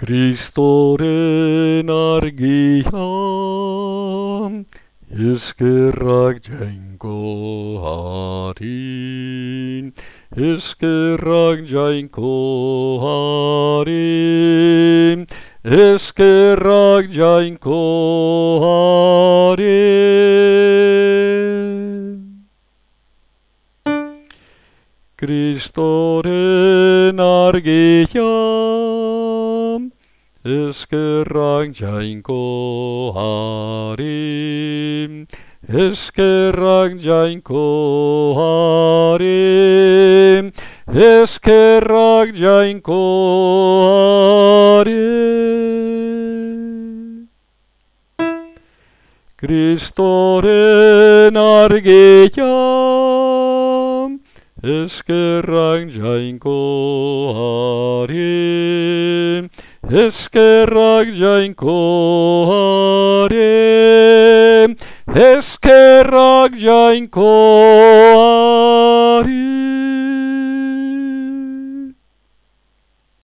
Kristoren argia eskerrak jainko harin eskerrak jainko harin eskerrak jainko harin Kristoren argia eskerrak jainko harin eskerrak jainko harin eskerrak jainko harin Kristoren argia eskerrak jainko harin eskerrak jainko harin eskerrak jainko